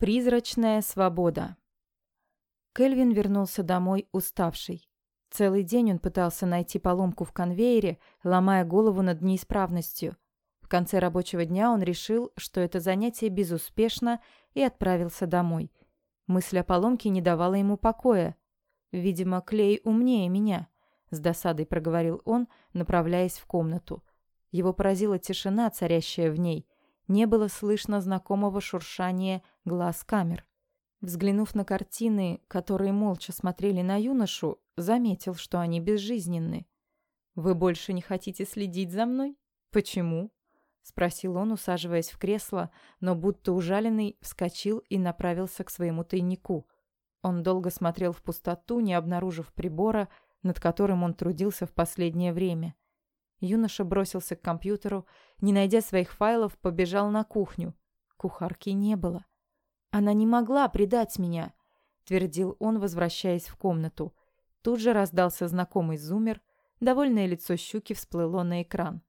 Призрачная свобода. Кельвин вернулся домой уставший. Целый день он пытался найти поломку в конвейере, ломая голову над неисправностью. В конце рабочего дня он решил, что это занятие безуспешно, и отправился домой. Мысль о поломке не давала ему покоя. «Видимо, клей умнее меня», — с досадой проговорил он, направляясь в комнату. Его поразила тишина, царящая в ней. Не было слышно знакомого шуршания глаз камер. Взглянув на картины, которые молча смотрели на юношу, заметил, что они безжизненны. «Вы больше не хотите следить за мной? Почему?» — спросил он, усаживаясь в кресло, но будто ужаленный вскочил и направился к своему тайнику. Он долго смотрел в пустоту, не обнаружив прибора, над которым он трудился в последнее время. Юноша бросился к компьютеру, не найдя своих файлов, побежал на кухню. Кухарки не было. «Она не могла предать меня», — твердил он, возвращаясь в комнату. Тут же раздался знакомый зумер. Довольное лицо щуки всплыло на экран.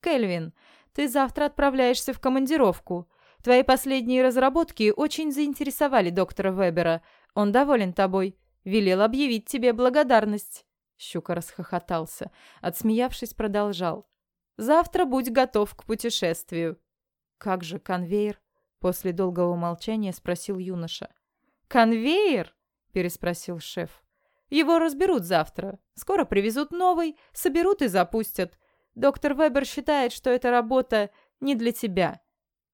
«Кельвин, ты завтра отправляешься в командировку. Твои последние разработки очень заинтересовали доктора Вебера. Он доволен тобой. Велел объявить тебе благодарность». Щука расхохотался. Отсмеявшись, продолжал. «Завтра будь готов к путешествию». «Как же конвейер?» После долгого молчания спросил юноша. «Конвейер?» – переспросил шеф. «Его разберут завтра. Скоро привезут новый, соберут и запустят. Доктор Вебер считает, что эта работа не для тебя.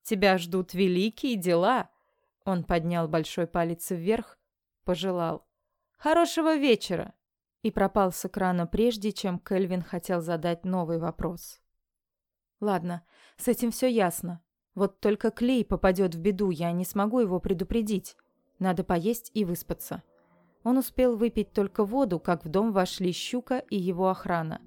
Тебя ждут великие дела». Он поднял большой палец вверх, пожелал. «Хорошего вечера!» И пропал с экрана прежде, чем Кельвин хотел задать новый вопрос. «Ладно, с этим все ясно. Вот только Клей попадет в беду, я не смогу его предупредить. Надо поесть и выспаться». Он успел выпить только воду, как в дом вошли Щука и его охрана.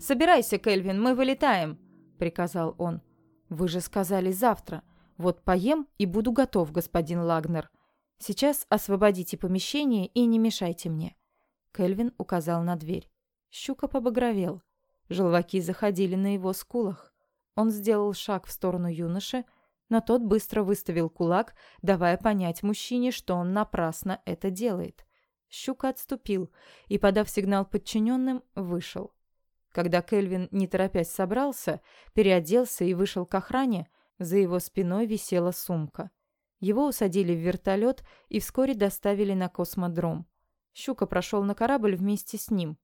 «Собирайся, Кельвин, мы вылетаем», — приказал он. «Вы же сказали завтра. Вот поем и буду готов, господин Лагнер. Сейчас освободите помещение и не мешайте мне». Кельвин указал на дверь. Щука побагровел. Желваки заходили на его скулах. Он сделал шаг в сторону юноши, но тот быстро выставил кулак, давая понять мужчине, что он напрасно это делает. Щука отступил и, подав сигнал подчиненным, вышел. Когда Кельвин, не торопясь, собрался, переоделся и вышел к охране, за его спиной висела сумка. Его усадили в вертолет и вскоре доставили на космодром. Щука прошел на корабль вместе с ним.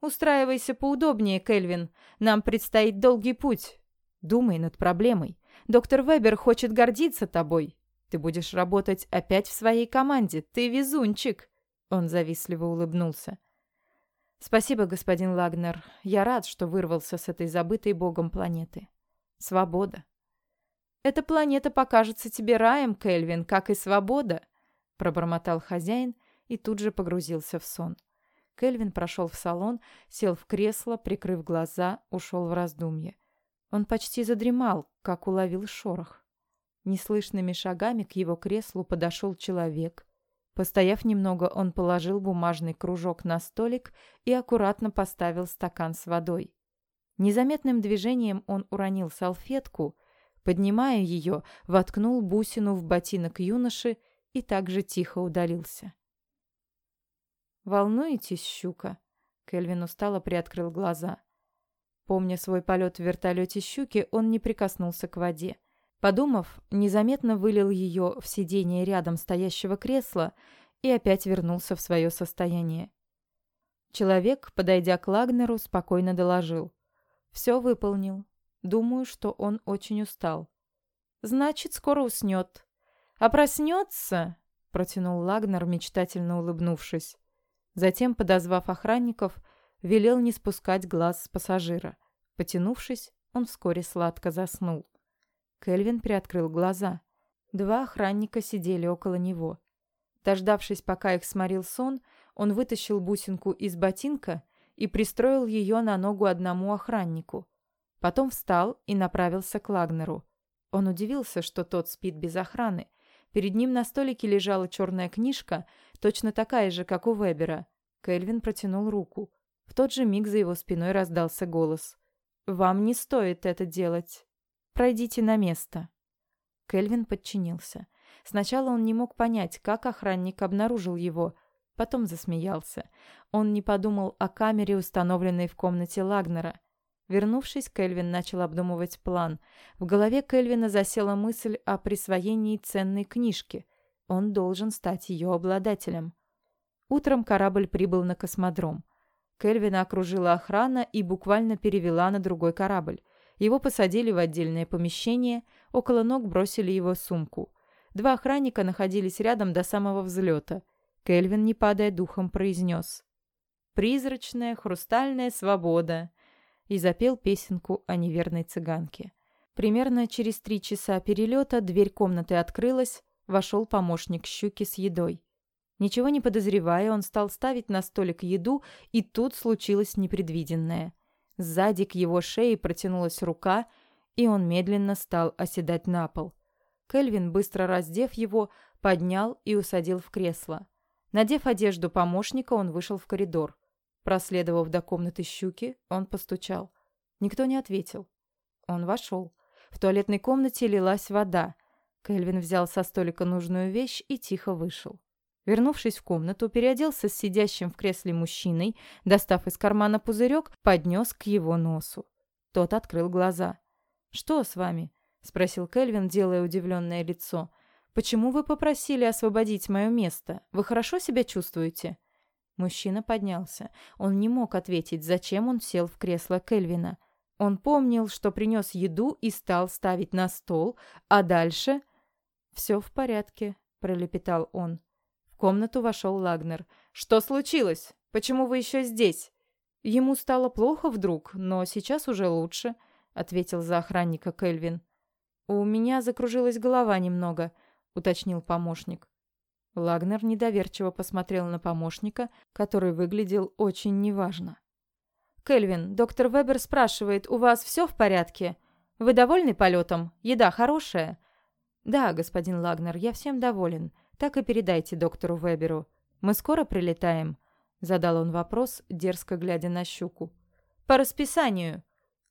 «Устраивайся поудобнее, Кельвин. Нам предстоит долгий путь. Думай над проблемой. Доктор Вебер хочет гордиться тобой. Ты будешь работать опять в своей команде. Ты везунчик!» Он завистливо улыбнулся. «Спасибо, господин Лагнер. Я рад, что вырвался с этой забытой богом планеты. Свобода». «Эта планета покажется тебе раем, Кельвин, как и свобода», пробормотал хозяин и тут же погрузился в сон. Кельвин прошел в салон, сел в кресло, прикрыв глаза, ушел в раздумье. Он почти задремал, как уловил шорох. Неслышными шагами к его креслу подошел человек. Постояв немного, он положил бумажный кружок на столик и аккуратно поставил стакан с водой. Незаметным движением он уронил салфетку, поднимая ее, воткнул бусину в ботинок юноши и также тихо удалился. «Волнуетесь, щука?» Кельвин устало приоткрыл глаза. Помня свой полет в вертолете щуки, он не прикоснулся к воде. Подумав, незаметно вылил ее в сиденье рядом стоящего кресла и опять вернулся в свое состояние. Человек, подойдя к Лагнеру, спокойно доложил. «Все выполнил. Думаю, что он очень устал. Значит, скоро уснет. А проснется?» — протянул Лагнер, мечтательно улыбнувшись. Затем, подозвав охранников, велел не спускать глаз с пассажира. Потянувшись, он вскоре сладко заснул. Кельвин приоткрыл глаза. Два охранника сидели около него. Дождавшись, пока их сморил сон, он вытащил бусинку из ботинка и пристроил ее на ногу одному охраннику. Потом встал и направился к Лагнеру. Он удивился, что тот спит без охраны. Перед ним на столике лежала черная книжка, точно такая же, как у Вебера. Кельвин протянул руку. В тот же миг за его спиной раздался голос. «Вам не стоит это делать. Пройдите на место». Кельвин подчинился. Сначала он не мог понять, как охранник обнаружил его, потом засмеялся. Он не подумал о камере, установленной в комнате Лагнера. Вернувшись, Кельвин начал обдумывать план. В голове Кельвина засела мысль о присвоении ценной книжки. Он должен стать ее обладателем. Утром корабль прибыл на космодром. Кельвина окружила охрана и буквально перевела на другой корабль. Его посадили в отдельное помещение, около ног бросили его сумку. Два охранника находились рядом до самого взлета. Кельвин, не падая духом, произнес «Призрачная хрустальная свобода» и запел песенку о неверной цыганке. Примерно через три часа перелета дверь комнаты открылась, вошел помощник щуки с едой. Ничего не подозревая, он стал ставить на столик еду, и тут случилось непредвиденное. Сзади к его шее протянулась рука, и он медленно стал оседать на пол. Кельвин, быстро раздев его, поднял и усадил в кресло. Надев одежду помощника, он вышел в коридор. Проследовав до комнаты щуки, он постучал. Никто не ответил. Он вошел. В туалетной комнате лилась вода. Кельвин взял со столика нужную вещь и тихо вышел. Вернувшись в комнату, переоделся с сидящим в кресле мужчиной, достав из кармана пузырек, поднес к его носу. Тот открыл глаза. «Что с вами?» — спросил Кельвин, делая удивленное лицо. «Почему вы попросили освободить мое место? Вы хорошо себя чувствуете?» Мужчина поднялся. Он не мог ответить, зачем он сел в кресло Кельвина. Он помнил, что принес еду и стал ставить на стол, а дальше... «Все в порядке», — пролепетал он комнату вошел Лагнер. «Что случилось? Почему вы еще здесь?» «Ему стало плохо вдруг, но сейчас уже лучше», — ответил за охранника Кельвин. «У меня закружилась голова немного», — уточнил помощник. Лагнер недоверчиво посмотрел на помощника, который выглядел очень неважно. «Кельвин, доктор Вебер спрашивает, у вас все в порядке? Вы довольны полетом? Еда хорошая?» «Да, господин Лагнер, я всем доволен. Так и передайте доктору Веберу. Мы скоро прилетаем?» Задал он вопрос, дерзко глядя на щуку. «По расписанию!»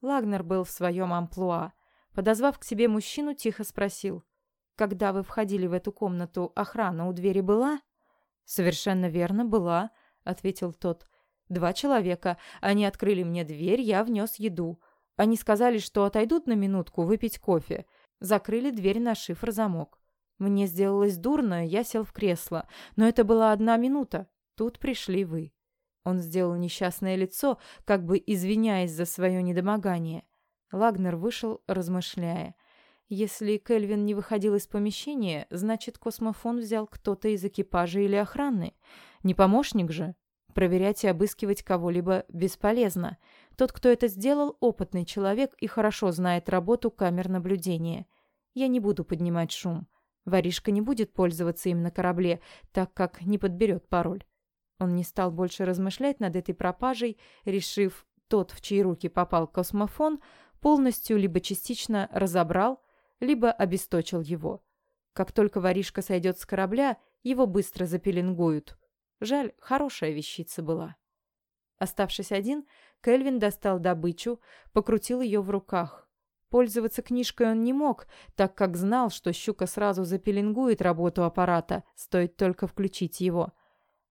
Лагнер был в своем амплуа. Подозвав к себе мужчину, тихо спросил. «Когда вы входили в эту комнату, охрана у двери была?» «Совершенно верно, была», — ответил тот. «Два человека. Они открыли мне дверь, я внес еду. Они сказали, что отойдут на минутку выпить кофе. Закрыли дверь на шифр-замок. Мне сделалось дурно, я сел в кресло. Но это была одна минута. Тут пришли вы. Он сделал несчастное лицо, как бы извиняясь за свое недомогание. Лагнер вышел, размышляя. Если Кельвин не выходил из помещения, значит, космофон взял кто-то из экипажа или охраны. Не помощник же. Проверять и обыскивать кого-либо бесполезно. Тот, кто это сделал, опытный человек и хорошо знает работу камер наблюдения. Я не буду поднимать шум. Воришка не будет пользоваться им на корабле, так как не подберет пароль. Он не стал больше размышлять над этой пропажей, решив, тот, в чьи руки попал космофон, полностью либо частично разобрал, либо обесточил его. Как только воришка сойдет с корабля, его быстро запеленгуют. Жаль, хорошая вещица была. Оставшись один, Кельвин достал добычу, покрутил ее в руках. Пользоваться книжкой он не мог, так как знал, что щука сразу запеленгует работу аппарата, стоит только включить его.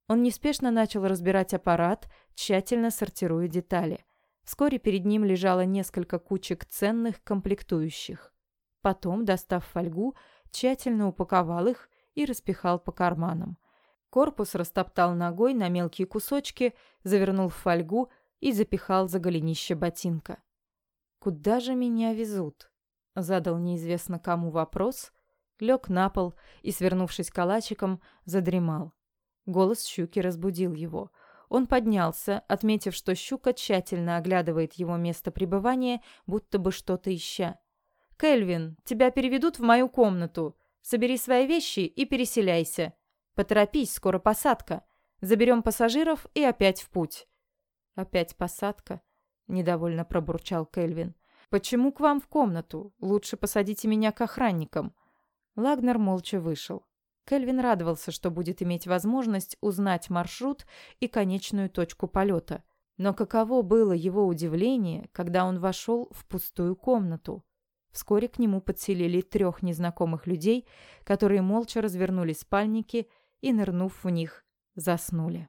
Он неспешно начал разбирать аппарат, тщательно сортируя детали. Вскоре перед ним лежало несколько кучек ценных комплектующих. Потом, достав фольгу, тщательно упаковал их и распихал по карманам. Корпус растоптал ногой на мелкие кусочки, завернул в фольгу и запихал за голенище ботинка. «Куда же меня везут?» Задал неизвестно кому вопрос, лег на пол и, свернувшись калачиком, задремал. Голос щуки разбудил его. Он поднялся, отметив, что щука тщательно оглядывает его место пребывания, будто бы что-то ища. «Кельвин, тебя переведут в мою комнату. Собери свои вещи и переселяйся. Поторопись, скоро посадка. Заберем пассажиров и опять в путь». «Опять посадка?» недовольно пробурчал Кельвин. Почему к вам в комнату? Лучше посадите меня к охранникам. Лагнер молча вышел. Кельвин радовался, что будет иметь возможность узнать маршрут и конечную точку полета. Но каково было его удивление, когда он вошел в пустую комнату. Вскоре к нему подселили трех незнакомых людей, которые молча развернули спальники и, нырнув в них, заснули.